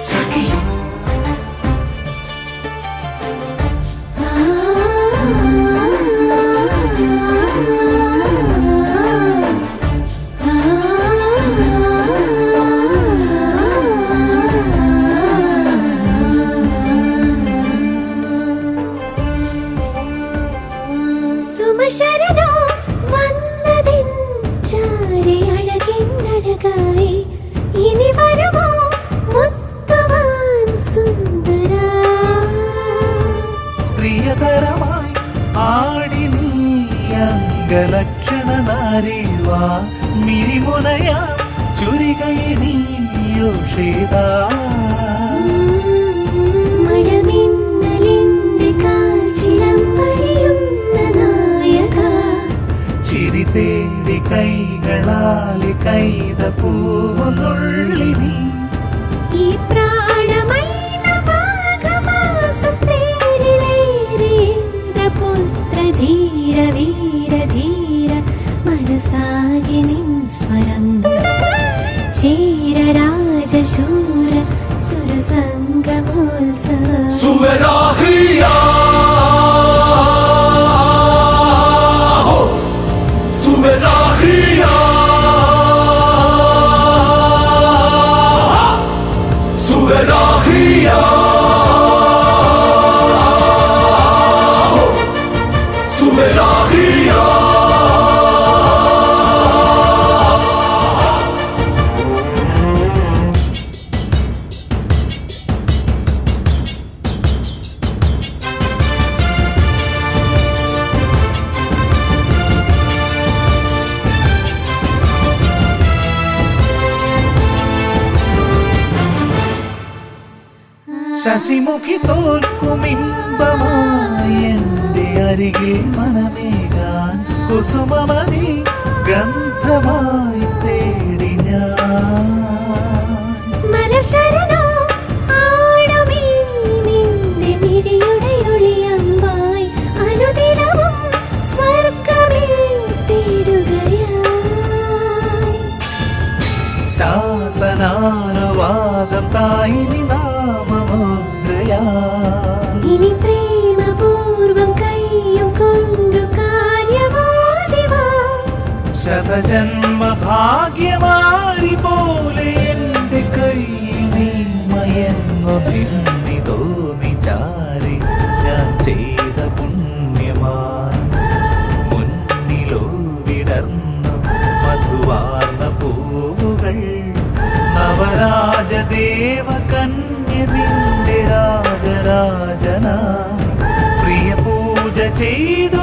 Sucking. ആടി നീ അംഗലക്ഷണ നാരീവാ മിഴിമുനയാ ചുരികയെ പണിയുന്ന നായക. ചിരി തേടി കൈകളാലെ കൈത പൂവുന്നുള്ളി നീ. ഈ പ്രാണമൈന शूर सुरसङ्गमोत्सव सुवराहिया हो सुवराहिया सुवराहिया ശശിമുഖി തോൽക്കുമിമ്പമായി എന്റെ അരികിൽ മനമേകാൻ കുസുമമതി ഗന്ധമായി തേടി ഞാൻ ഇനി പ്രേമപൂർവം കയ്യും കൊണ്ടു കാര്യവാദിവാ ശതജന്മ ഭാഗ്യമാരി പോലെ എന്റെ കയ്യിൽ നീ മയങ്ങു നിന്നി തോന്നി ചാരി ഞാൻ ചെയ്ത പുണ്യമായി മുന്നിലോ വിടർന്ന മധുവാർന്ന പൂവുകൾ നവരാജദേവ കന്യ രാജരാജന പ്രിയ പൂജ ചെയ്തു